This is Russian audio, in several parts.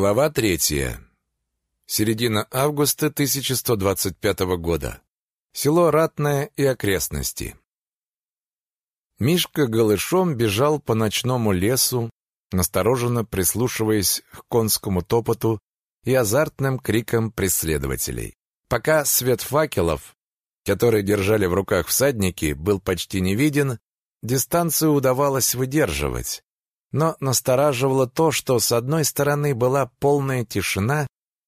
Глава третья. Середина августа 1125 года. Село Ратное и окрестности. Мишка голышом бежал по ночному лесу, настороженно прислушиваясь к конскому топоту и азартным крикам преследователей. Пока свет факелов, которые держали в руках всадники, был почти не виден, дистанцию удавалось выдерживать. Но настораживало то, что с одной стороны была полная тишина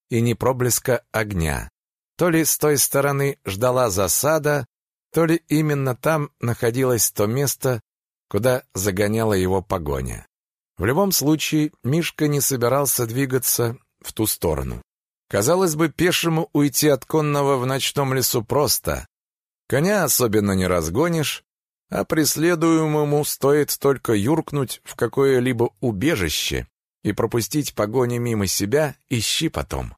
и не проблеска огня. То ли с той стороны ждала засада, то ли именно там находилось то место, куда загоняла его погоня. В любом случае, Мишка не собирался двигаться в ту сторону. Казалось бы, пешему уйти от конного в ночном лесу просто. Коня особенно не разгонишь, а преследуемому стоит только юркнуть в какое-либо убежище и пропустить погони мимо себя, ищи потом.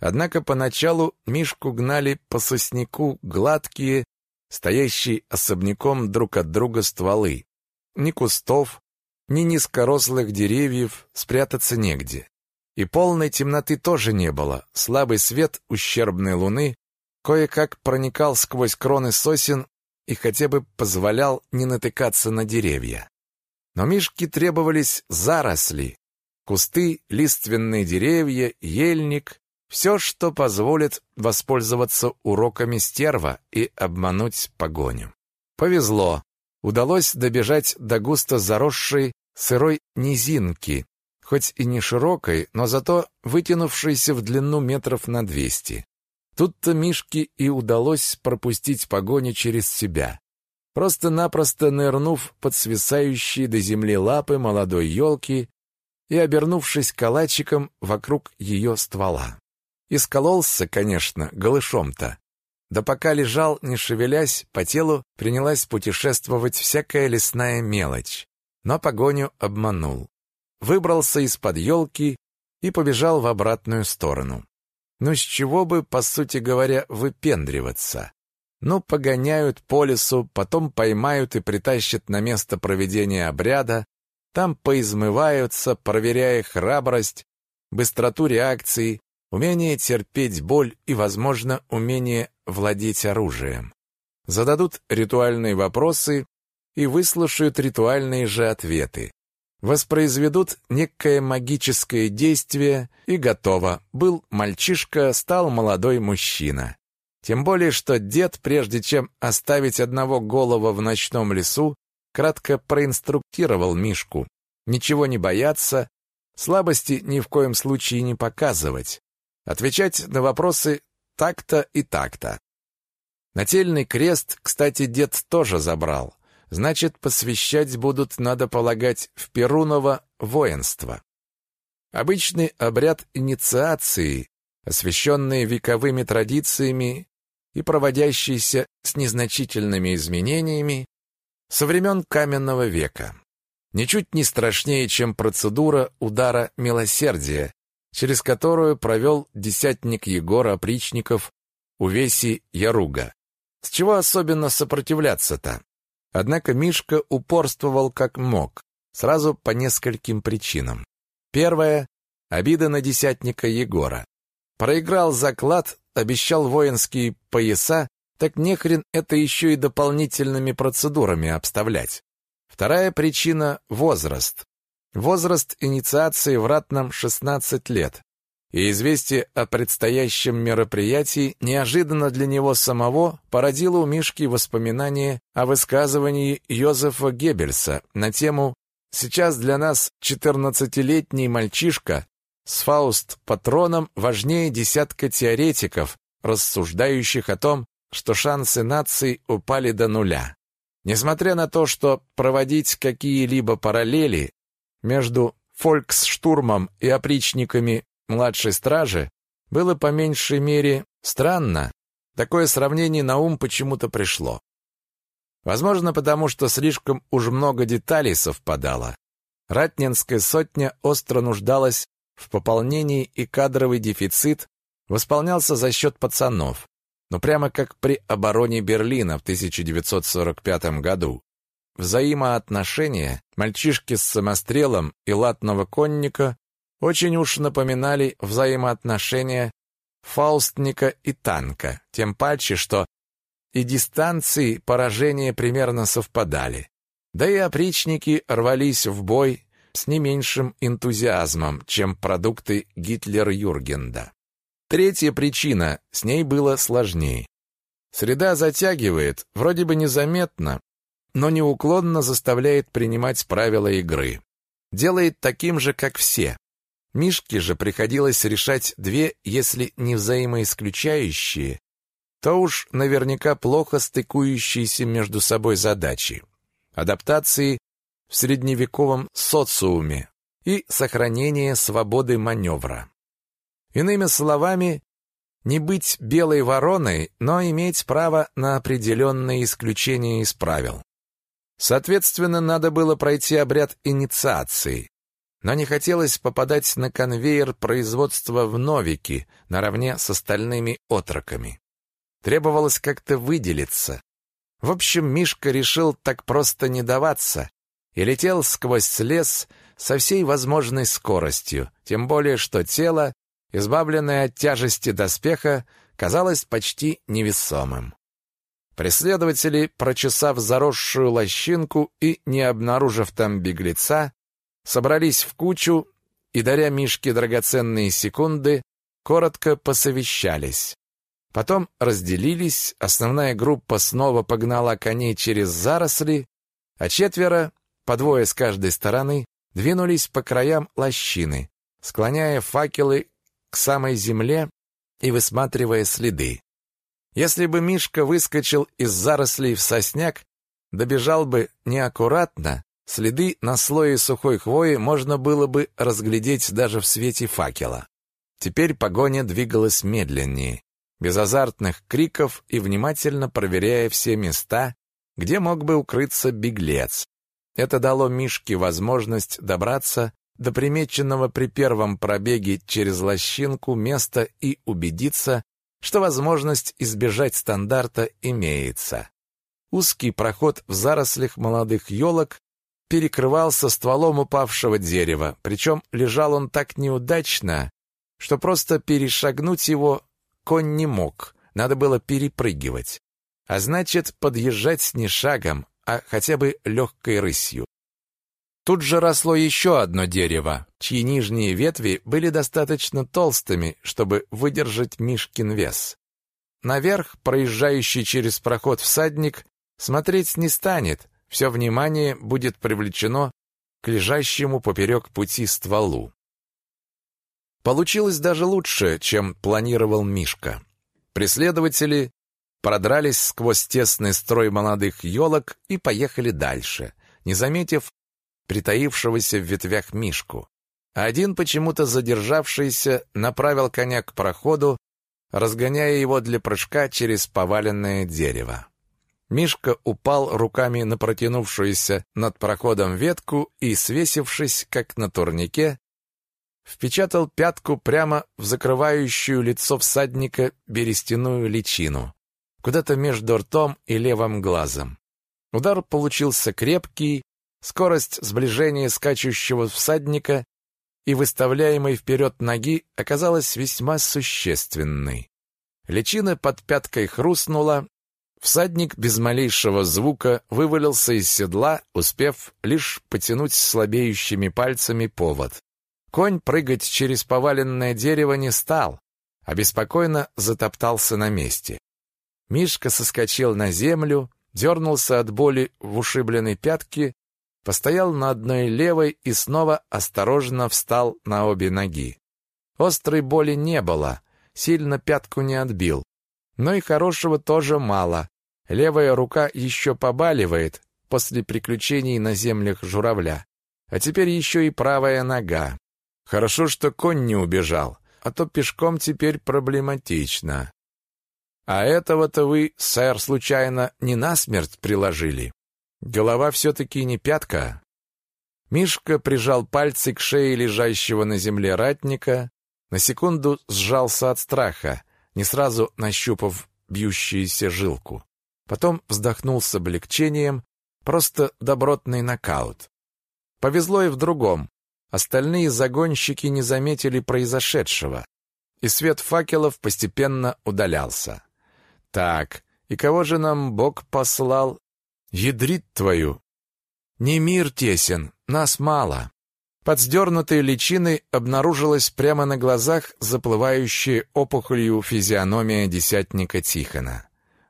Однако поначалу Мишку гнали по сосняку гладкие, стоящие особняком друг от друга стволы. Ни кустов, ни низкорослых деревьев спрятаться негде. И полной темноты тоже не было. Слабый свет ущербной луны кое-как проникал сквозь кроны сосен и хотя бы позволял не натыкаться на деревья. Но Мишке требовались заросли, кусты, лиственные деревья, ельник, все, что позволит воспользоваться уроками стерва и обмануть погоню. Повезло. Удалось добежать до густо заросшей сырой низинки, хоть и не широкой, но зато вытянувшейся в длину метров на двести. Тут-то Мишке и удалось пропустить погоню через себя. Просто-напросто нырнув под свисающие до земли лапы молодой елки и обернувшись калачиком вокруг ее ствола. Искололся, конечно, голышом-то. Да пока лежал, не шевелясь, по телу принялась путешествовать всякая лесная мелочь. Но погоню обманул. Выбрался из-под елки и побежал в обратную сторону. Ну с чего бы, по сути говоря, выпендриваться? Ну, погоняют по лесу, потом поймают и притащат на место проведения обряда, там поизмываются, проверяя храбрость, быстроту реакции, умение терпеть боль и, возможно, умение владеть оружием. Зададут ритуальные вопросы и выслушают ритуальные же ответы воспроизведут некое магическое действие, и готово. Был мальчишка, стал молодой мужчина. Тем более, что дед, прежде чем оставить одного голова в ночном лесу, кратко проинструктировал Мишку. Ничего не бояться, слабости ни в коем случае не показывать. Отвечать на вопросы так-то и так-то. Нательный крест, кстати, дед тоже забрал. Значит, посвящать будут, надо полагать, в Перуново воинство. Обычный обряд инициации, освященный вековыми традициями и проводящийся с незначительными изменениями со времен каменного века. Ничуть не страшнее, чем процедура удара милосердия, через которую провел десятник Егора Опричников Увеси Яруга. С чего особенно сопротивляться-то? Однако Мишка упорствовал как мог, сразу по нескольким причинам. Первое — обида на десятника Егора. Проиграл заклад, обещал воинские пояса, так нехрен это еще и дополнительными процедурами обставлять. Вторая причина — возраст. Возраст инициации в ратном 16 лет и известие о предстоящем мероприятии неожиданно для него самого породило у Мишки воспоминания о высказывании Йозефа Геббельса на тему «Сейчас для нас четырнадцатилетний мальчишка с Фауст-патроном важнее десятка теоретиков, рассуждающих о том, что шансы нации упали до нуля». Несмотря на то, что проводить какие-либо параллели между фольксштурмом и опричниками младшей стражи было по меньшей мере странно. Такое сравнение на ум почему-то пришло. Возможно, потому что слишком уж много деталей совпадало. Ратнинская сотня остро нуждалась в пополнении, и кадровый дефицит восполнялся за счет пацанов. Но прямо как при обороне Берлина в 1945 году. Взаимоотношения мальчишки с самострелом и латного конника очень уж напоминали взаимоотношения фаустника и танка, тем паче, что и дистанции поражения примерно совпадали. Да и опричники рвались в бой с не меньшим энтузиазмом, чем продукты Гитлер-Юргенда. Третья причина, с ней было сложнее. Среда затягивает, вроде бы незаметно, но неуклонно заставляет принимать правила игры. Делает таким же, как все. Мишке же приходилось решать две, если не взаимоисключающие, то уж наверняка плохо стыкующиеся между собой задачи. Адаптации в средневековом социуме и сохранение свободы маневра. Иными словами, не быть белой вороной, но иметь право на определенные исключения из правил. Соответственно, надо было пройти обряд инициации, но не хотелось попадать на конвейер производства в Новике наравне с остальными отроками. Требовалось как-то выделиться. В общем, Мишка решил так просто не даваться и летел сквозь лес со всей возможной скоростью, тем более что тело избавленное от тяжести доспеха, казалось почти невесомым. Преследователи, прочесав заросшую лощинку и не обнаружив там беглеца, собрались в кучу и, даря Мишке драгоценные секунды, коротко посовещались. Потом разделились, основная группа снова погнала коней через заросли, а четверо, по двое с каждой стороны, двинулись по краям лощины, склоняя факелы к самой земле и высматривая следы. Если бы Мишка выскочил из зарослей в сосняк, добежал бы неаккуратно, следы на слое сухой хвои можно было бы разглядеть даже в свете факела. Теперь погоня двигалась медленнее, без азартных криков и внимательно проверяя все места, где мог бы укрыться беглец. Это дало Мишке возможность добраться до примеченного при первом пробеге через лощинку места и убедиться, что возможность избежать стандарта имеется. Узкий проход в зарослях молодых елок перекрывался стволом упавшего дерева, причем лежал он так неудачно, что просто перешагнуть его конь не мог, надо было перепрыгивать. А значит, подъезжать не шагом, а хотя бы легкой рысью. Тут же росло еще одно дерево, чьи нижние ветви были достаточно толстыми, чтобы выдержать Мишкин вес. Наверх проезжающий через проход всадник смотреть не станет, все внимание будет привлечено к лежащему поперек пути стволу. Получилось даже лучше, чем планировал Мишка. Преследователи продрались сквозь тесный строй молодых елок и поехали дальше, не заметив притаившегося в ветвях Мишку. Один, почему-то задержавшийся, направил коня к проходу, разгоняя его для прыжка через поваленное дерево. Мишка упал руками на протянувшуюся над проходом ветку и, свесившись, как на турнике, впечатал пятку прямо в закрывающую лицо всадника берестяную личину, куда-то между ртом и левым глазом. Удар получился крепкий, Скорость сближения скачущего всадника и выставляемой вперед ноги оказалась весьма существенной. Личина под пяткой хрустнула, всадник без малейшего звука вывалился из седла, успев лишь потянуть слабеющими пальцами повод. Конь прыгать через поваленное дерево не стал, а беспокойно затоптался на месте. Мишка соскочил на землю, дернулся от боли в ушибленной пятке постоял на одной левой и снова осторожно встал на обе ноги. Острой боли не было, сильно пятку не отбил. Но и хорошего тоже мало. Левая рука еще побаливает после приключений на землях журавля. А теперь еще и правая нога. Хорошо, что конь не убежал, а то пешком теперь проблематично. А этого-то вы, сэр, случайно не насмерть приложили? Голова все-таки не пятка. Мишка прижал пальцы к шее лежащего на земле ратника, на секунду сжался от страха, не сразу нащупав бьющуюся жилку. Потом вздохнул с облегчением, просто добротный нокаут. Повезло и в другом. остальные загонщики не заметили произошедшего, и свет факелов постепенно удалялся. Так, и кого же нам Бог послал? Ядрит твою! Не мир тесен, нас мало. Под сдернутой личиной обнаружилась прямо на глазах заплывающая опухолью физиономия десятника Тихона.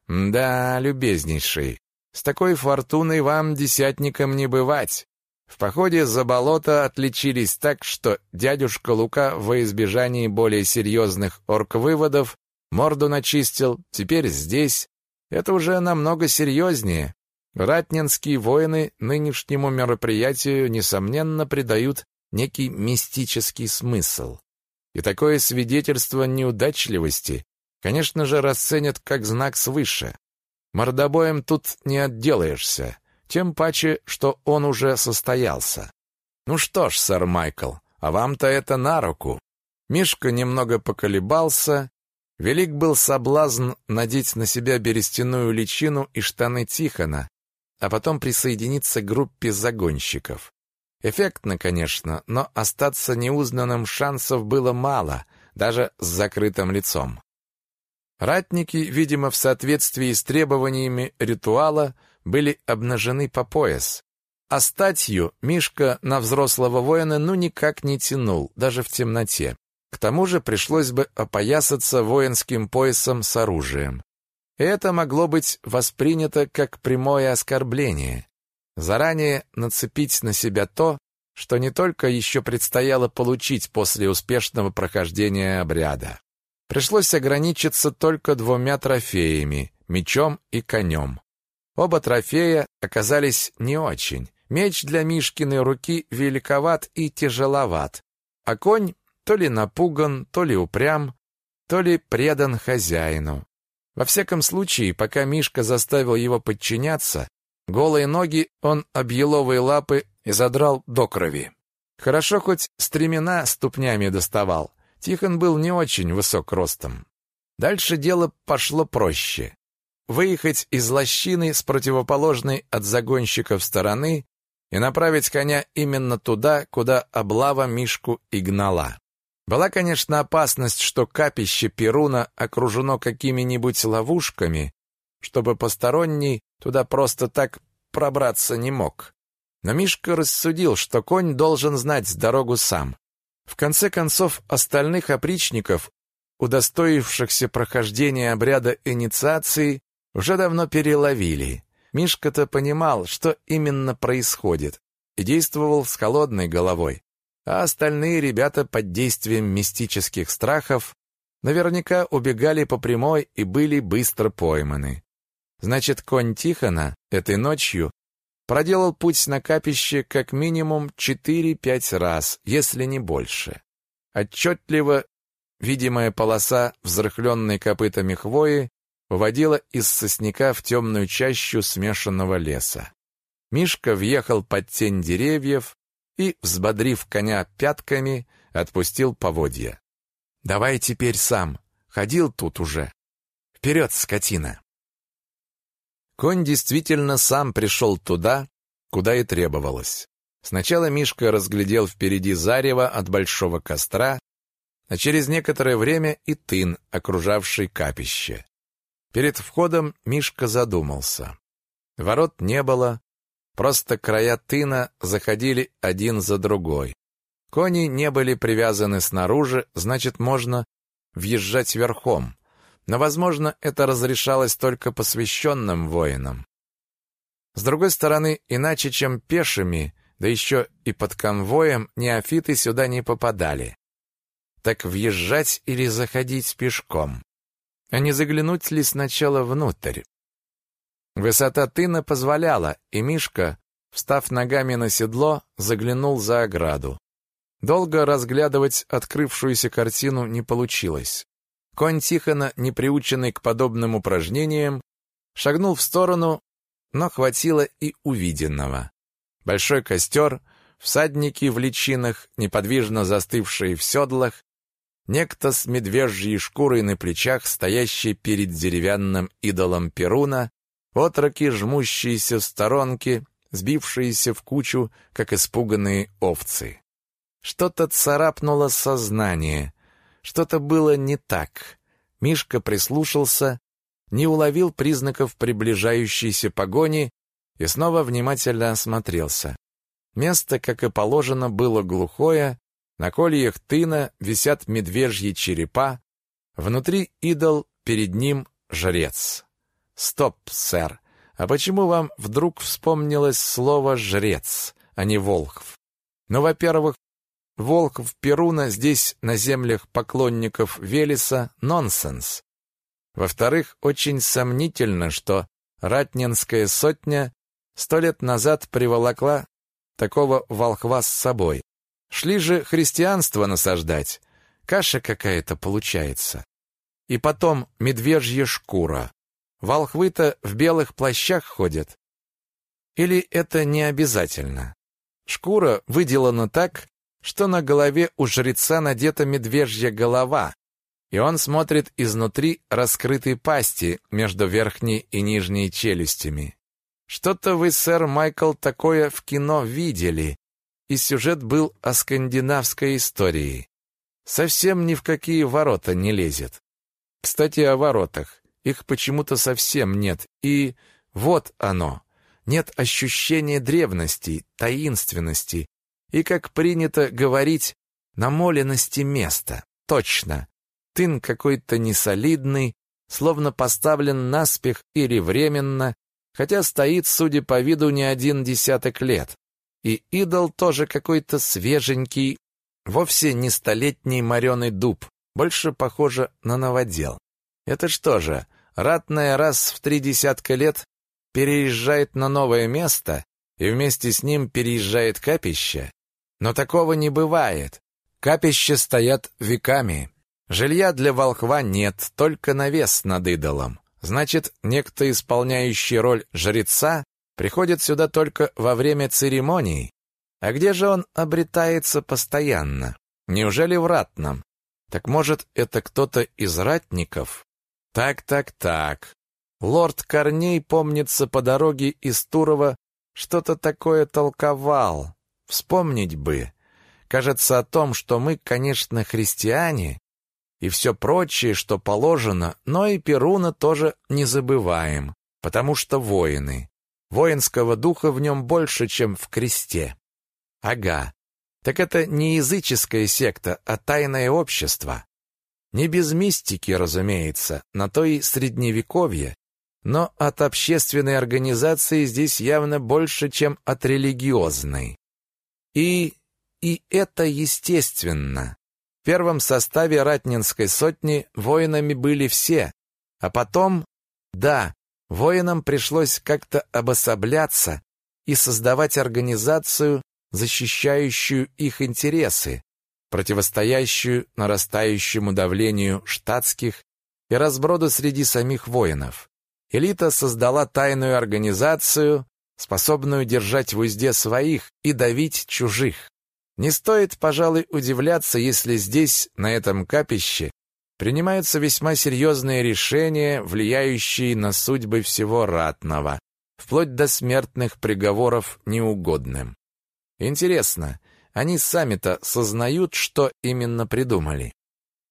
«Да, любезнейший, с такой фортуной вам, десятникам, не бывать. В походе за болото отличились так, что дядюшка Лука во избежании более серьезных орг-выводов морду начистил, теперь здесь. Это уже намного серьезнее. Ратнинские воины нынешнему мероприятию, несомненно, придают некий мистический смысл. И такое свидетельство неудачливости, конечно же, расценят как знак свыше. Мордобоем тут не отделаешься, тем паче, что он уже состоялся. Ну что ж, сэр Майкл, а вам-то это на руку. Мишка немного поколебался. Велик был соблазн надеть на себя берестяную личину и штаны Тихона, а потом присоединиться к группе загонщиков. Эффектно, конечно, но остаться неузнанным шансов было мало, даже с закрытым лицом. Ратники, видимо, в соответствии с требованиями ритуала, были обнажены по пояс. А статью Мишка на взрослого воина ну никак не тянул, даже в темноте. К тому же пришлось бы опоясаться воинским поясом с оружием. Это могло быть воспринято как прямое оскорбление. Заранее нацепить на себя то, что не только еще предстояло получить после успешного прохождения обряда. Пришлось ограничиться только двумя трофеями – мечом и конем. Оба трофея оказались не очень. Меч для Мишкиной руки великоват и тяжеловат, а конь то ли напуган, то ли упрям, то ли предан хозяину. Во всяком случае, пока Мишка заставил его подчиняться, голые ноги он об еловые лапы и задрал до крови. Хорошо хоть стремена ступнями доставал. Тихон был не очень высок ростом. Дальше дело пошло проще. Выехать из лощины с противоположной от загонщиков стороны и направить коня именно туда, куда облава Мишку и гнала. Была, конечно, опасность, что капище Перуна окружено какими-нибудь ловушками, чтобы посторонний туда просто так пробраться не мог. Но Мишка рассудил, что конь должен знать дорогу сам. В конце концов, остальных опричников, удостоившихся прохождения обряда инициации, уже давно переловили. Мишка-то понимал, что именно происходит, и действовал с холодной головой а остальные ребята под действием мистических страхов наверняка убегали по прямой и были быстро пойманы. Значит, конь Тихона этой ночью проделал путь на капище как минимум 4-5 раз, если не больше. Отчетливо видимая полоса, взрыхленной копытами хвои, выводила из сосняка в темную чащу смешанного леса. Мишка въехал под тень деревьев, и, взбодрив коня пятками, отпустил поводья. «Давай теперь сам. Ходил тут уже. Вперед, скотина!» Конь действительно сам пришел туда, куда и требовалось. Сначала Мишка разглядел впереди зарево от большого костра, а через некоторое время и тын, окружавший капище. Перед входом Мишка задумался. Ворот не было, Просто края тына заходили один за другой. Кони не были привязаны снаружи, значит, можно въезжать верхом. Но, возможно, это разрешалось только посвященным воинам. С другой стороны, иначе, чем пешими, да еще и под конвоем, неофиты сюда не попадали. Так въезжать или заходить пешком? А не заглянуть ли сначала внутрь? Высота тына позволяла, и Мишка, встав ногами на седло, заглянул за ограду. Долго разглядывать открывшуюся картину не получилось. Конь Тихона, не приученный к подобным упражнениям, шагнул в сторону, но хватило и увиденного. Большой костер, всадники в личинах, неподвижно застывшие в седлах, некто с медвежьей шкурой на плечах, стоящий перед деревянным идолом Перуна, Отроки, жмущиеся в сторонке, сбившиеся в кучу, как испуганные овцы. Что-то царапнуло сознание. Что-то было не так. Мишка прислушался, не уловил признаков приближающейся погони и снова внимательно осмотрелся. Место, как и положено, было глухое, на кольях тына висят медвежьи черепа, внутри идол, перед ним жрец. Стоп, сэр. А почему вам вдруг вспомнилось слово жрец, а не волхв? Ну, во-первых, волхв Перуна здесь на землях поклонников Велеса нонсенс. Во-вторых, очень сомнительно, что Ратнинская сотня сто лет назад приволокла такого волхва с собой. Шли же христианство насаждать. Каша какая-то получается. И потом медвежья шкура. Волхвы-то в белых плащах ходят. Или это не обязательно? Шкура выделана так, что на голове у жреца надета медвежья голова, и он смотрит изнутри раскрытой пасти между верхней и нижней челюстями. Что-то вы, сэр Майкл, такое в кино видели, и сюжет был о скандинавской истории. Совсем ни в какие ворота не лезет. Кстати, о воротах. Их почему-то совсем нет. И вот оно. Нет ощущения древности, таинственности и, как принято говорить, намоленности места. Точно. Тын какой-то несолидный, словно поставлен наспех или временно, хотя стоит, судя по виду, не один десяток лет. И идол тоже какой-то свеженький, вовсе не столетний мореный дуб, больше похоже на новодел. Это что же, ратная раз в три десятка лет переезжает на новое место, и вместе с ним переезжает капище? Но такого не бывает. Капища стоят веками. Жилья для волхва нет, только навес над идолом. Значит, некто, исполняющий роль жреца, приходит сюда только во время церемоний. А где же он обретается постоянно? Неужели в ратном? Так может, это кто-то из ратников? Так, так, так. Лорд Корней, помнится, по дороге из Турова что-то такое толковал. Вспомнить бы. Кажется о том, что мы, конечно, христиане, и все прочее, что положено, но и Перуна тоже не забываем, потому что воины. Воинского духа в нем больше, чем в кресте. Ага. Так это не языческая секта, а тайное общество. Не без мистики, разумеется, на то и средневековье, но от общественной организации здесь явно больше, чем от религиозной. И... и это естественно. В первом составе Ратнинской сотни воинами были все, а потом, да, воинам пришлось как-то обособляться и создавать организацию, защищающую их интересы, противостоящую нарастающему давлению штатских и разброду среди самих воинов. Элита создала тайную организацию, способную держать в узде своих и давить чужих. Не стоит, пожалуй, удивляться, если здесь, на этом капище, принимаются весьма серьезные решения, влияющие на судьбы всего ратного, вплоть до смертных приговоров неугодным. Интересно, они сами-то сознают, что именно придумали?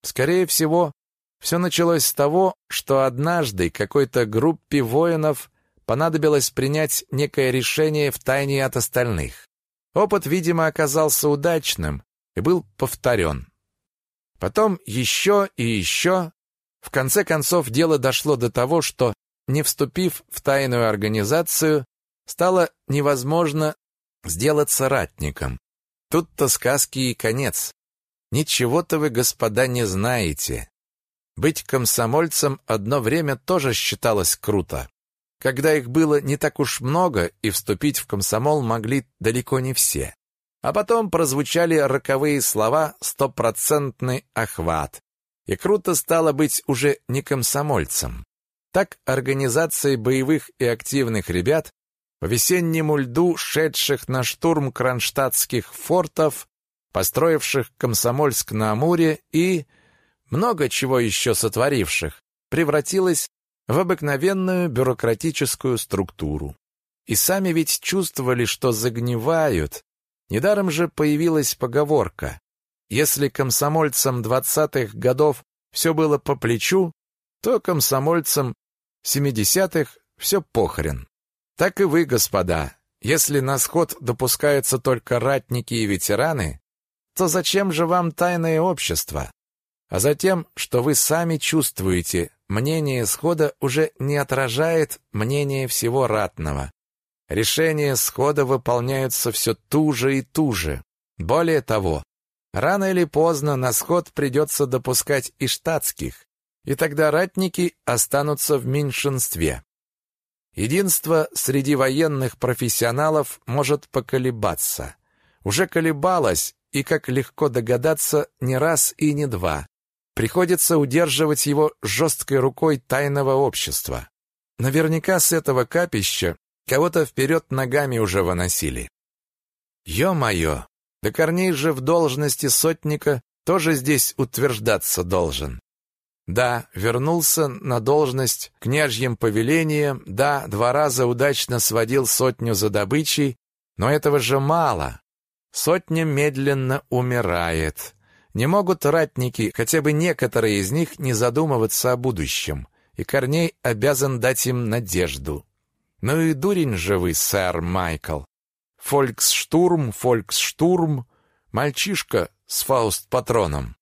Скорее всего, все началось с того, что однажды какой-то группе воинов понадобилось принять некое решение в тайне от остальных. Опыт, видимо, оказался удачным и был повторен. Потом еще и еще. В конце концов, дело дошло до того, что, не вступив в тайную организацию, стало невозможно сделаться ратником. Тут-то сказки и конец. Ничего-то вы, господа, не знаете. Быть комсомольцем одно время тоже считалось круто. Когда их было не так уж много, и вступить в комсомол могли далеко не все. А потом прозвучали роковые слова «стопроцентный охват». И круто стало быть уже не комсомольцем. Так организации боевых и активных ребят по весеннему льду, шедших на штурм кронштадтских фортов, построивших Комсомольск на Амуре и много чего еще сотворивших, превратилась в обыкновенную бюрократическую структуру. И сами ведь чувствовали, что загнивают, Недаром же появилась поговорка «Если комсомольцам двадцатых годов все было по плечу, то комсомольцам семидесятых все похрен». Так и вы, господа, если на сход допускаются только ратники и ветераны, то зачем же вам тайное общество? А затем, что вы сами чувствуете, мнение схода уже не отражает мнение всего ратного. Решения схода выполняются все туже и туже. Более того, рано или поздно на сход придется допускать и штатских, и тогда ратники останутся в меньшинстве. Единство среди военных профессионалов может поколебаться. Уже колебалось, и, как легко догадаться, не раз и не два. Приходится удерживать его жесткой рукой тайного общества. Наверняка с этого капища кого-то вперед ногами уже выносили. Ё-моё, да Корней же в должности сотника тоже здесь утверждаться должен. Да, вернулся на должность княжьим повелением, да, два раза удачно сводил сотню за добычей, но этого же мало. Сотня медленно умирает. Не могут ратники, хотя бы некоторые из них, не задумываться о будущем, и Корней обязан дать им надежду. Ну и дурень же вы, сэр Майкл. Фольксштурм, фольксштурм, мальчишка с фауст-патроном.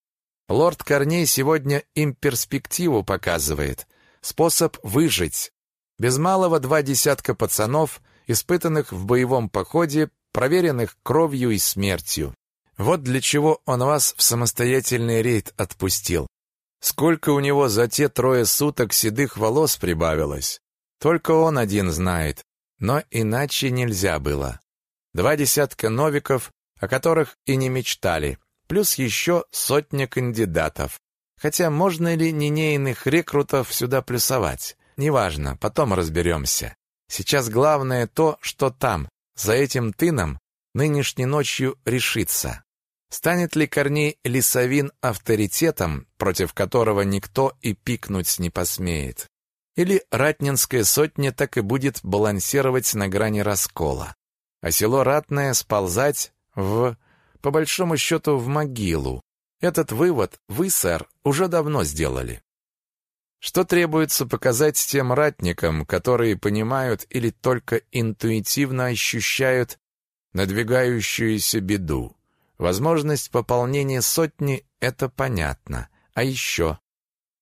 Лорд Корней сегодня им перспективу показывает, способ выжить. Без малого два десятка пацанов, испытанных в боевом походе, проверенных кровью и смертью. Вот для чего он вас в самостоятельный рейд отпустил. Сколько у него за те трое суток седых волос прибавилось. Только он один знает, но иначе нельзя было. Два десятка новиков, о которых и не мечтали плюс еще сотня кандидатов. Хотя можно ли нинейных рекрутов сюда плюсовать? Неважно, потом разберемся. Сейчас главное то, что там, за этим тыном, нынешней ночью решится. Станет ли Корней Лисовин авторитетом, против которого никто и пикнуть не посмеет? Или Ратнинская сотня так и будет балансировать на грани раскола, а село Ратное сползать в по большому счету, в могилу. Этот вывод вы, сэр, уже давно сделали. Что требуется показать тем ратникам, которые понимают или только интуитивно ощущают надвигающуюся беду? Возможность пополнения сотни — это понятно. А еще?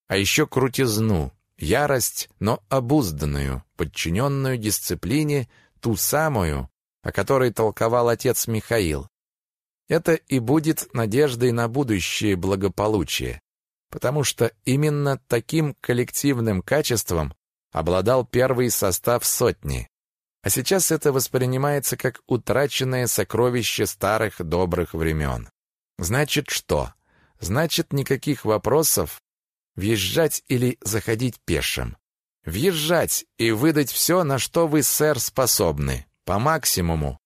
А еще крутизну, ярость, но обузданную, подчиненную дисциплине, ту самую, о которой толковал отец Михаил. Это и будет надеждой на будущее благополучие, потому что именно таким коллективным качеством обладал первый состав сотни. А сейчас это воспринимается как утраченное сокровище старых добрых времен. Значит что? Значит никаких вопросов въезжать или заходить пешим. Въезжать и выдать все, на что вы, сэр, способны, по максимуму,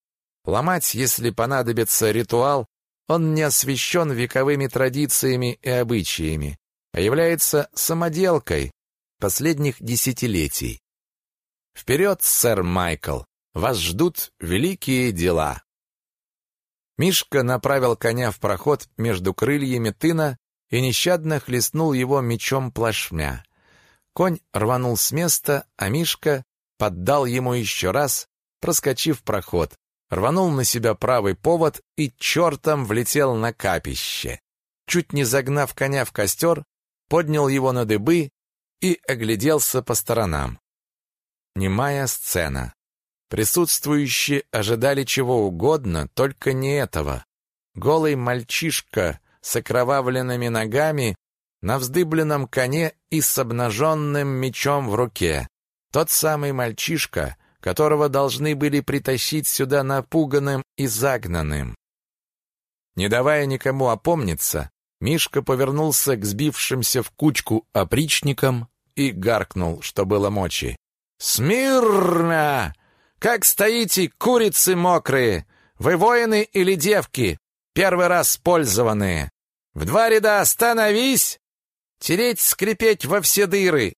Ломать, если понадобится ритуал, он не освящен вековыми традициями и обычаями, а является самоделкой последних десятилетий. Вперед, сэр Майкл! Вас ждут великие дела. Мишка направил коня в проход между крыльями тына и нещадно хлестнул его мечом плашмя. Конь рванул с места, а Мишка поддал ему еще раз, проскочив проход, рванул на себя правый повод и чертом влетел на капище. Чуть не загнав коня в костер, поднял его на дыбы и огляделся по сторонам. Немая сцена. Присутствующие ожидали чего угодно, только не этого. Голый мальчишка с окровавленными ногами на вздыбленном коне и с обнаженным мечом в руке. Тот самый мальчишка, которого должны были притащить сюда напуганным и загнанным. Не давая никому опомниться, Мишка повернулся к сбившимся в кучку опричникам и гаркнул, что было мочи. «Смирно! Как стоите, курицы мокрые! Вы воины или девки, первый раз пользованные? В два ряда остановись! Тереть, скрипеть во все дыры,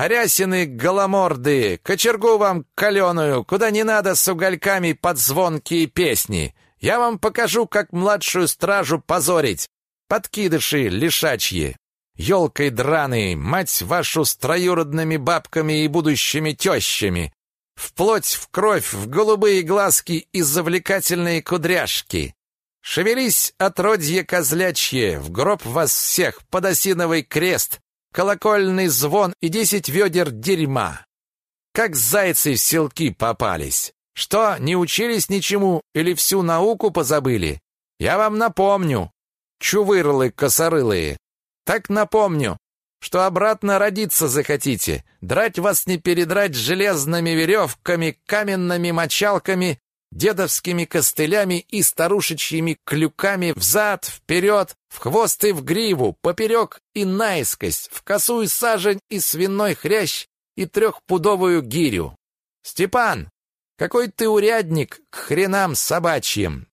Арясины голомордые, кочергу вам каленую, куда не надо с угольками под звонкие песни. Я вам покажу, как младшую стражу позорить. Подкидыши лишачьи. Ёлкой драной, мать вашу с троюродными бабками и будущими тещами. Вплоть в кровь, в голубые глазки и завлекательные кудряшки. Шевелись, отродье козлячье, в гроб вас всех, под осиновый крест, колокольный звон и десять ведер дерьма. Как зайцы в селки попались. Что, не учились ничему или всю науку позабыли? Я вам напомню, чувырлы косорылые. Так напомню, что обратно родиться захотите, драть вас не передрать железными веревками, каменными мочалками, дедовскими костылями и старушечьими клюками взад, вперед, в хвост и в гриву, поперек и наискось, в косую сажень и свиной хрящ и трехпудовую гирю. Степан, какой ты урядник к хренам собачьим!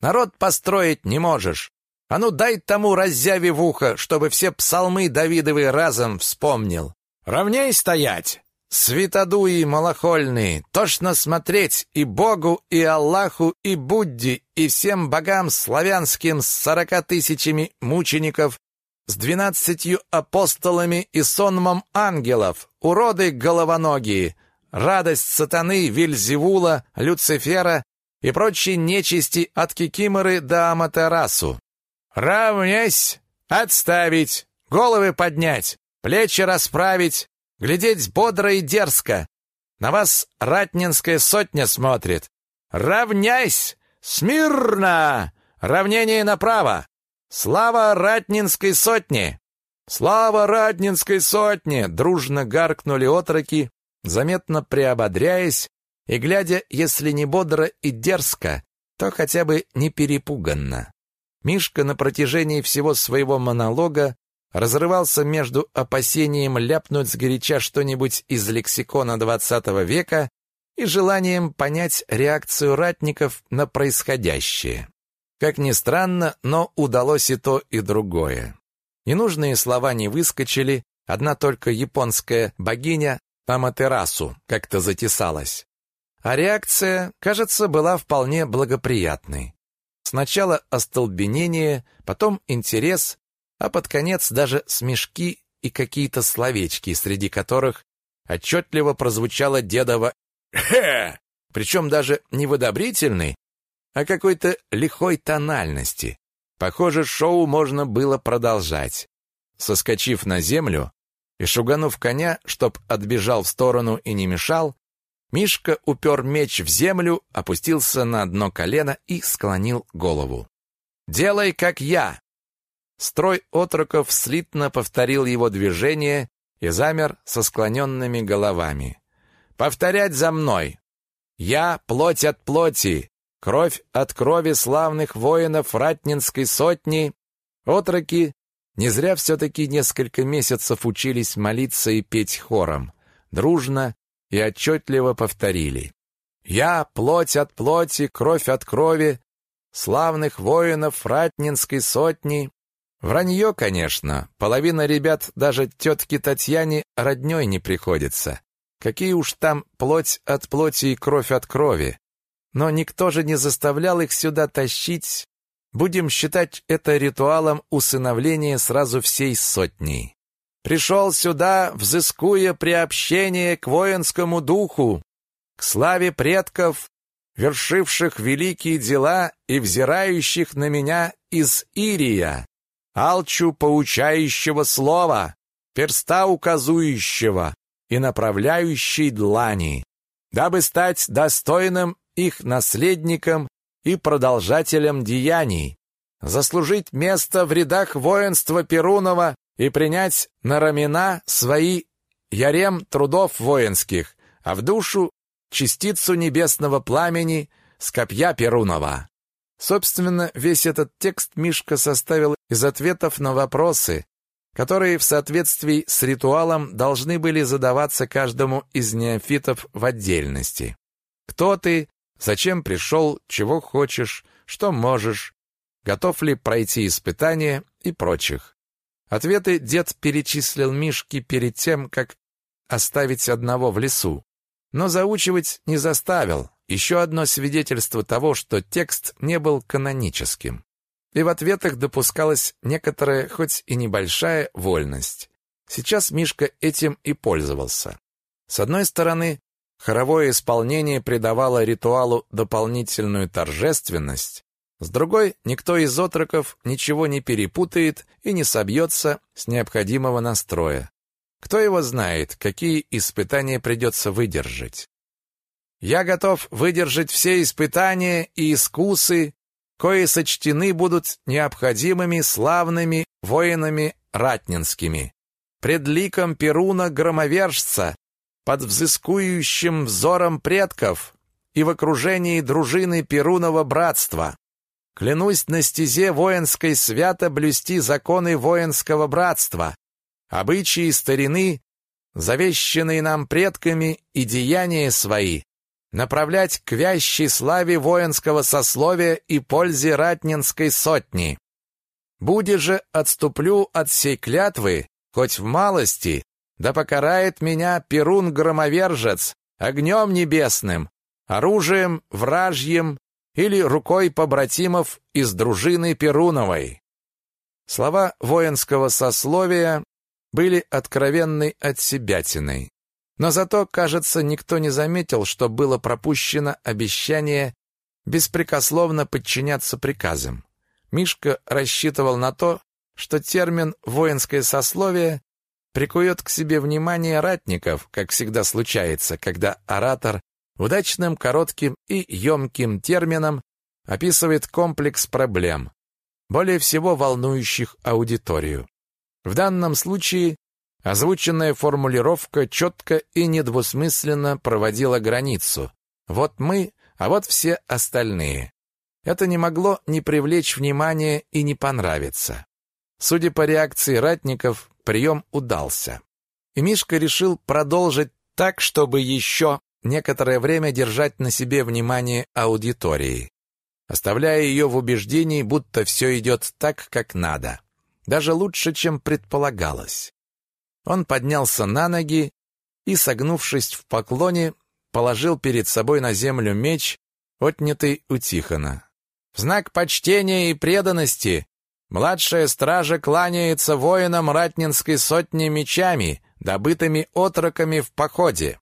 Народ построить не можешь. А ну дай тому раззяви в ухо, чтобы все псалмы Давидовы разом вспомнил. Равней стоять! Святодуи малохольные, тошно смотреть и Богу, и Аллаху, и Будде, и всем богам славянским с сорока тысячами мучеников, с двенадцатью апостолами и сонмом ангелов, уроды головоногие, радость сатаны, Вильзевула, Люцифера и прочей нечисти от Кикиморы до Аматерасу. Равнясь, отставить, головы поднять, плечи расправить, глядеть бодро и дерзко. На вас ратнинская сотня смотрит. Равняйсь! Смирно! Равнение направо! Слава ратнинской сотне! Слава ратнинской сотне! Дружно гаркнули отроки, заметно приободряясь и глядя, если не бодро и дерзко, то хотя бы не перепуганно. Мишка на протяжении всего своего монолога разрывался между опасением ляпнуть сгоряча что-нибудь из лексикона XX века и желанием понять реакцию ратников на происходящее. Как ни странно, но удалось и то, и другое. Ненужные слова не выскочили, одна только японская богиня Аматерасу как-то затесалась. А реакция, кажется, была вполне благоприятной. Сначала остолбенение, потом интерес, а под конец даже смешки и какие-то словечки, среди которых отчетливо прозвучало дедово «хе», причем даже не в одобрительной, а какой-то лихой тональности. Похоже, шоу можно было продолжать. Соскочив на землю и шуганув коня, чтоб отбежал в сторону и не мешал, Мишка упер меч в землю, опустился на одно колено и склонил голову. «Делай, как я!» Строй отроков слитно повторил его движение и замер со склоненными головами. «Повторять за мной! Я — плоть от плоти, кровь от крови славных воинов Ратнинской сотни!» Отроки не зря все-таки несколько месяцев учились молиться и петь хором. Дружно, и отчетливо повторили. «Я — плоть от плоти, кровь от крови, славных воинов Ратнинской сотни». Вранье, конечно, половина ребят даже тетке Татьяне родней не приходится. Какие уж там плоть от плоти и кровь от крови. Но никто же не заставлял их сюда тащить. Будем считать это ритуалом усыновления сразу всей сотней пришел сюда, взыскуя приобщение к воинскому духу, к славе предков, вершивших великие дела и взирающих на меня из Ирия, алчу поучающего слова, перста указующего и направляющей длани, дабы стать достойным их наследником и продолжателем деяний, заслужить место в рядах воинства Перунова и принять на рамена свои ярем трудов воинских, а в душу частицу небесного пламени с копья Перунова. Собственно, весь этот текст Мишка составил из ответов на вопросы, которые в соответствии с ритуалом должны были задаваться каждому из неофитов в отдельности. Кто ты, зачем пришел, чего хочешь, что можешь, готов ли пройти испытания и прочих. Ответы дед перечислил Мишке перед тем, как оставить одного в лесу. Но заучивать не заставил, еще одно свидетельство того, что текст не был каноническим. И в ответах допускалась некоторая, хоть и небольшая, вольность. Сейчас Мишка этим и пользовался. С одной стороны, хоровое исполнение придавало ритуалу дополнительную торжественность, с другой, никто из отроков ничего не перепутает и не собьется с необходимого настроя. Кто его знает, какие испытания придется выдержать. Я готов выдержать все испытания и искусы, кои сочтены будут необходимыми славными воинами ратнинскими. Пред ликом Перуна-громовержца, под взыскующим взором предков и в окружении дружины Перунова братства. Клянусь на стезе воинской свято блюсти законы воинского братства, обычаи старины, завещанные нам предками и деяния свои, направлять к вящей славе воинского сословия и пользе ратнинской сотни. Буде же отступлю от сей клятвы, хоть в малости, да покарает меня Перун-громовержец огнем небесным, оружием вражьим или рукой побратимов из дружины Перуновой. Слова воинского сословия были откровенной отсебятиной. Но зато, кажется, никто не заметил, что было пропущено обещание беспрекословно подчиняться приказам. Мишка рассчитывал на то, что термин «воинское сословие» прикует к себе внимание ратников, как всегда случается, когда оратор удачным, коротким и емким термином описывает комплекс проблем, более всего волнующих аудиторию. В данном случае озвученная формулировка четко и недвусмысленно проводила границу. Вот мы, а вот все остальные. Это не могло не привлечь внимания и не понравиться. Судя по реакции ратников, прием удался. И Мишка решил продолжить так, чтобы еще некоторое время держать на себе внимание аудитории, оставляя ее в убеждении, будто все идет так, как надо. Даже лучше, чем предполагалось. Он поднялся на ноги и, согнувшись в поклоне, положил перед собой на землю меч, отнятый у Тихона. В знак почтения и преданности младшая стража кланяется воинам ратнинской сотни мечами, добытыми отроками в походе.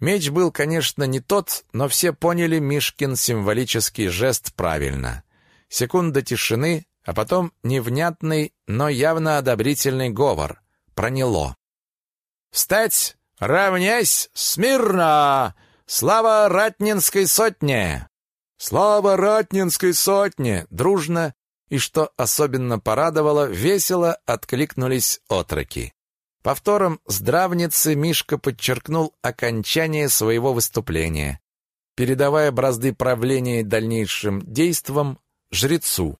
Меч был, конечно, не тот, но все поняли Мишкин символический жест правильно. Секунда тишины, а потом невнятный, но явно одобрительный говор. Проняло. «Встать! Равнясь! Смирно! Слава Ратнинской сотне!» «Слава Ратнинской сотне!» Дружно и, что особенно порадовало, весело откликнулись отроки. Повтором здравницы Мишка подчеркнул окончание своего выступления, передавая бразды правления дальнейшим действам жрецу.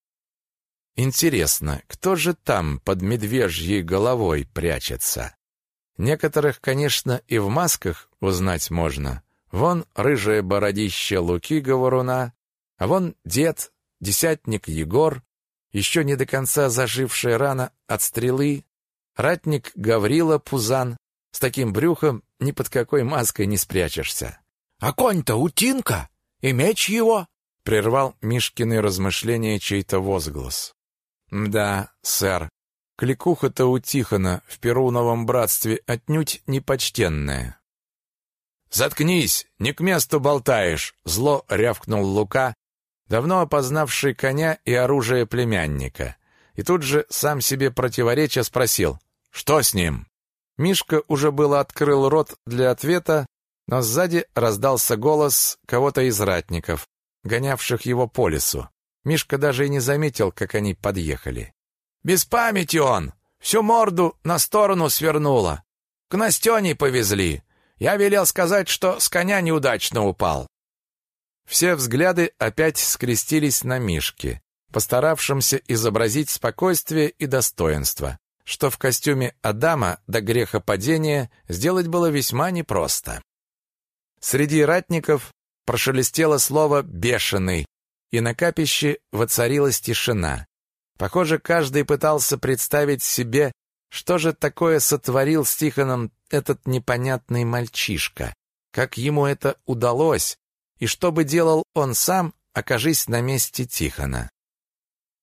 Интересно, кто же там под медвежьей головой прячется? Некоторых, конечно, и в масках узнать можно. Вон рыжее бородище Луки Говоруна, а вон дед, десятник Егор, еще не до конца зажившая рана от стрелы, Ратник Гаврила Пузан. С таким брюхом ни под какой маской не спрячешься. «А конь-то утинка? И меч его?» — прервал Мишкины размышления чей-то возглас. «Да, сэр, кликуха-то у Тихона в Перуновом братстве отнюдь непочтенная». «Заткнись, не к месту болтаешь!» — зло рявкнул Лука, давно опознавший коня и оружие племянника. И тут же, сам себе противоречия, спросил — «Что с ним?» Мишка уже было открыл рот для ответа, но сзади раздался голос кого-то из ратников, гонявших его по лесу. Мишка даже и не заметил, как они подъехали. «Без памяти он! Всю морду на сторону свернула! К Настене повезли! Я велел сказать, что с коня неудачно упал!» Все взгляды опять скрестились на Мишке, постаравшемся изобразить спокойствие и достоинство что в костюме Адама до грехопадения сделать было весьма непросто. Среди ратников прошелестело слово «бешеный», и на капище воцарилась тишина. Похоже, каждый пытался представить себе, что же такое сотворил с Тихоном этот непонятный мальчишка, как ему это удалось, И что бы делал он сам, окажись на месте Тихона.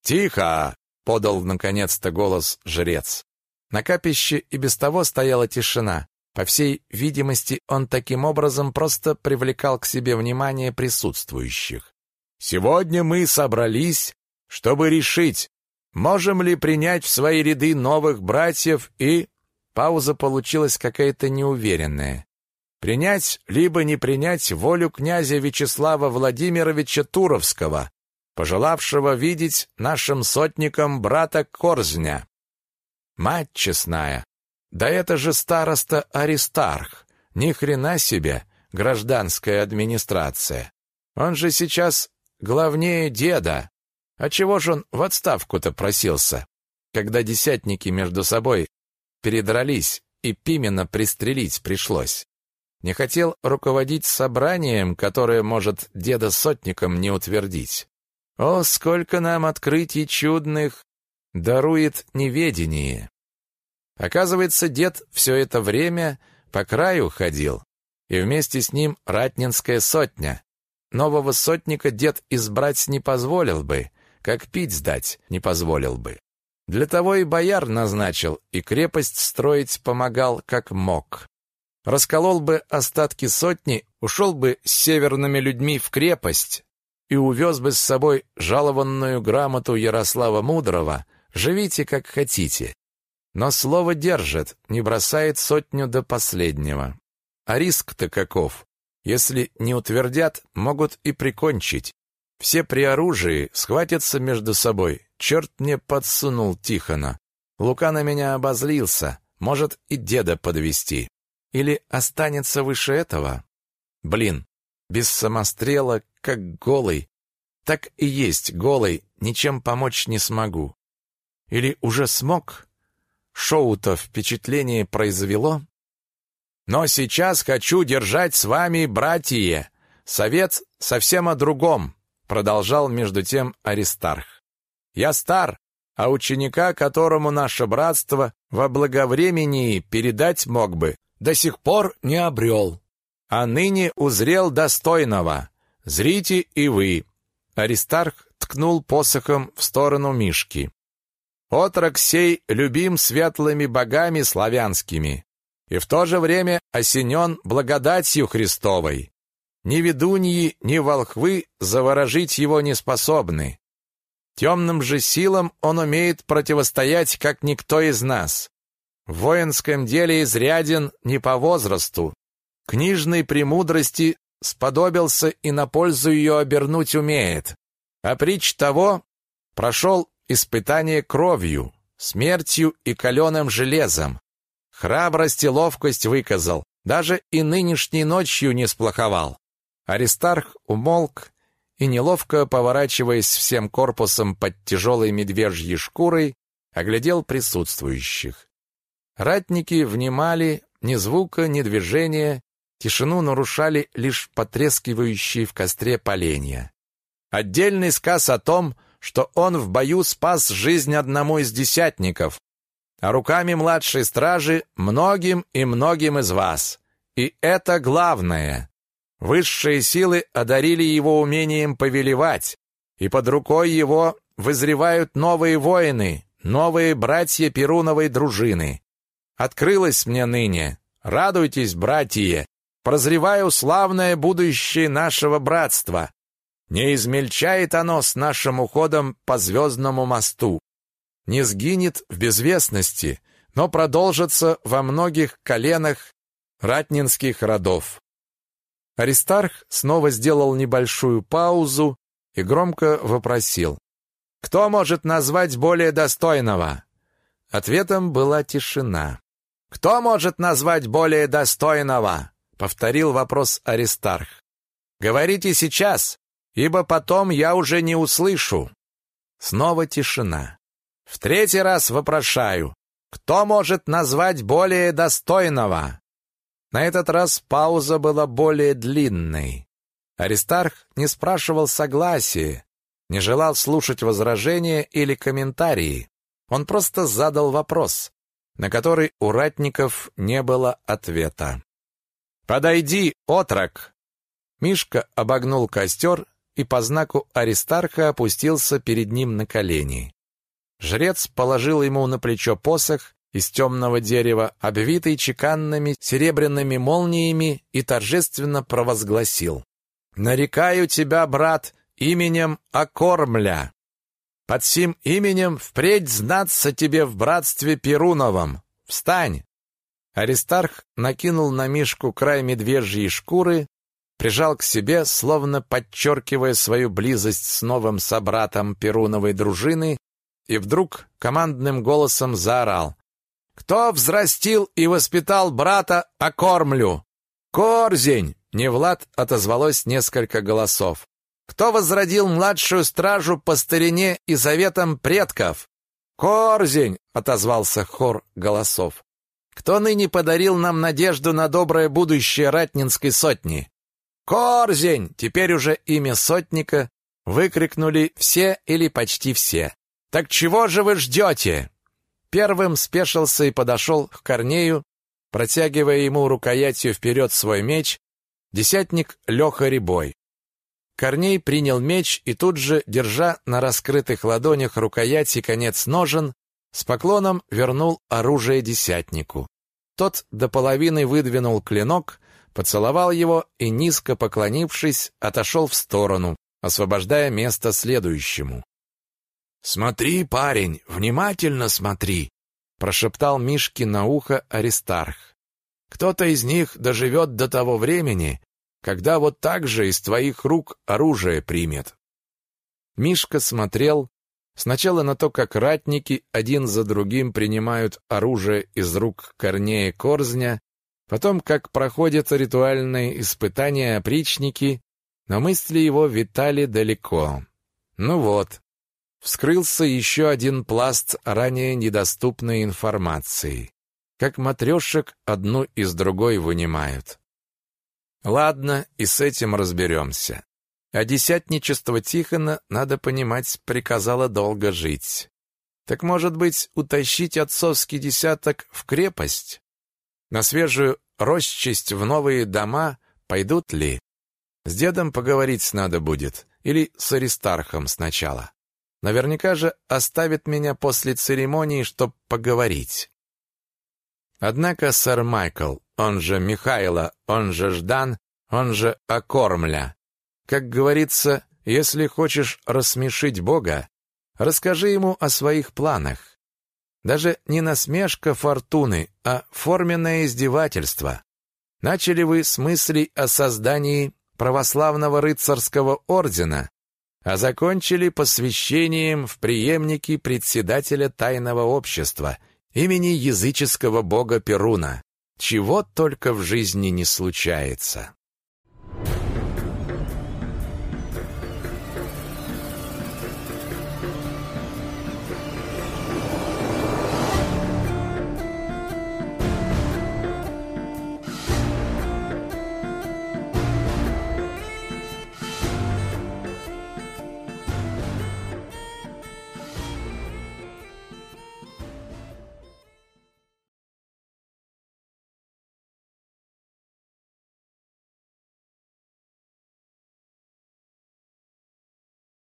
«Тихо!» — подал наконец-то голос жрец. На капище и без того стояла тишина. По всей видимости, он таким образом просто привлекал к себе внимание присутствующих. «Сегодня мы собрались, чтобы решить, можем ли принять в свои ряды новых братьев и...» Пауза получилась какая-то неуверенная. «Принять, либо не принять волю князя Вячеслава Владимировича Туровского, пожелавшего видеть нашим сотником брата Корзня. Мать честная, да это же староста Аристарх. Ни хрена себе, гражданская администрация. Он же сейчас главнее деда. А чего ж он в отставку-то просился? Когда десятники между собой передрались и Пимена пристрелить пришлось. Не хотел руководить собранием, которое может деда сотником не утвердить. О, сколько нам открытий чудных дарует неведение. Оказывается, дед все это время по краю ходил, и вместе с ним ратнинская сотня. Нового сотника дед избрать не позволил бы, как пить сдать не позволил бы. Для того и бояр назначил, и крепость строить помогал как мог. Расколол бы остатки сотни, ушел бы с северными людьми в крепость и увез бы с собой жалованную грамоту Ярослава Мудрого «Живите, как хотите». Но слово держит, не бросает сотню до последнего. А риск-то каков? Если не утвердят, могут и прикончить. Все при оружии схватятся между собой. Черт мне подсунул Тихона. Лука на меня обозлился. Может и деда подвести. Или останется выше этого? Блин, без самострела, как голый. Так и есть голый, ничем помочь не смогу. Или уже смог? Шоу-то впечатление произвело. Но сейчас хочу держать с вами, братья, совет совсем о другом, продолжал между тем Аристарх. Я стар, а ученика, которому наше братство во благовремении передать мог бы, до сих пор не обрел. А ныне узрел достойного. Зрите и вы. Аристарх ткнул посохом в сторону Мишки. Отрок сей любим светлыми богами славянскими и в то же время осенен благодатью Христовой. Ни ведуньи, ни волхвы заворожить его не способны. Темным же силам он умеет противостоять, как никто из нас. В воинском деле изряден не по возрасту. Книжной премудрости сподобился и на пользу ее обернуть умеет. А притч того прошел испытание кровью, смертью и каленым железом. Храбрость и ловкость выказал, даже и нынешней ночью не сплоховал. Аристарх умолк и, неловко поворачиваясь всем корпусом под тяжелой медвежьей шкурой, оглядел присутствующих. Ратники внимали, ни звука, ни движения, тишину нарушали лишь потрескивающие в костре поленья. Отдельный сказ о том, что он в бою спас жизнь одному из десятников, а руками младшей стражи многим и многим из вас. И это главное. Высшие силы одарили его умением повелевать, и под рукой его вызревают новые воины, новые братья Перуновой дружины. Открылось мне ныне. Радуйтесь, братья, прозреваю славное будущее нашего братства. Не измельчает оно с нашим уходом по звездному мосту. Не сгинет в безвестности, но продолжится во многих коленах ратнинских родов. Аристарх снова сделал небольшую паузу и громко вопросил. «Кто может назвать более достойного?» Ответом была тишина. «Кто может назвать более достойного?» — повторил вопрос Аристарх. «Говорите сейчас, ибо потом я уже не услышу». Снова тишина. В третий раз вопрошаю, кто может назвать более достойного? На этот раз пауза была более длинной. Аристарх не спрашивал согласия, не желал слушать возражения или комментарии. Он просто задал вопрос, на который у ратников не было ответа. «Подойди, отрок!» Мишка обогнул костер и по знаку Аристарха опустился перед ним на колени. Жрец положил ему на плечо посох из темного дерева, обвитый чеканными серебряными молниями, и торжественно провозгласил. «Нарекаю тебя, брат, именем Акормля. Под сим именем впредь знаться тебе в братстве Перуновом. Встань!» Аристарх накинул на Мишку край медвежьей шкуры, прижал к себе, словно подчеркивая свою близость с новым собратом Перуновой дружины, и вдруг командным голосом заорал. «Кто взрастил и воспитал брата Окормлю?» «Корзень!» — не Влад отозвалось несколько голосов. «Кто возродил младшую стражу по старине и заветам предков?» «Корзень!» — отозвался хор голосов. «Кто ныне подарил нам надежду на доброе будущее Ратнинской сотни?» «Корзень!» — теперь уже имя сотника выкрикнули все или почти все. «Так чего же вы ждете?» Первым спешился и подошел к Корнею, протягивая ему рукоятью вперед свой меч, десятник Леха Рябой. Корней принял меч и тут же, держа на раскрытых ладонях рукояти конец ножен, с поклоном вернул оружие десятнику. Тот до половины выдвинул клинок, поцеловал его и, низко поклонившись, отошел в сторону, освобождая место следующему. «Смотри, парень, внимательно смотри!» прошептал Мишке на ухо Аристарх. «Кто-то из них доживет до того времени, когда вот так же из твоих рук оружие примет». Мишка смотрел сначала на то, как ратники один за другим принимают оружие из рук Корнея Корзня, потом, как проходят ритуальные испытания опричники, но мысли его витали далеко. Ну вот, вскрылся еще один пласт ранее недоступной информации. Как матрешек одну из другой вынимают. Ладно, и с этим разберемся. А десятничество Тихона, надо понимать, приказало долго жить. Так, может быть, утащить отцовский десяток в крепость? На свежую росчесть в новые дома пойдут ли? С дедом поговорить надо будет, или с Аристархом сначала. Наверняка же оставит меня после церемонии, чтоб поговорить. Однако сэр Майкл, он же Михайло, он же Ждан, он же Окормля. Как говорится, если хочешь рассмешить Бога, расскажи ему о своих планах. Даже не насмешка фортуны, а форменное издевательство. Начали вы с мыслей о создании православного рыцарского ордена, а закончили посвящением в преемники председателя тайного общества имени языческого бога Перуна. Чего только в жизни не случается.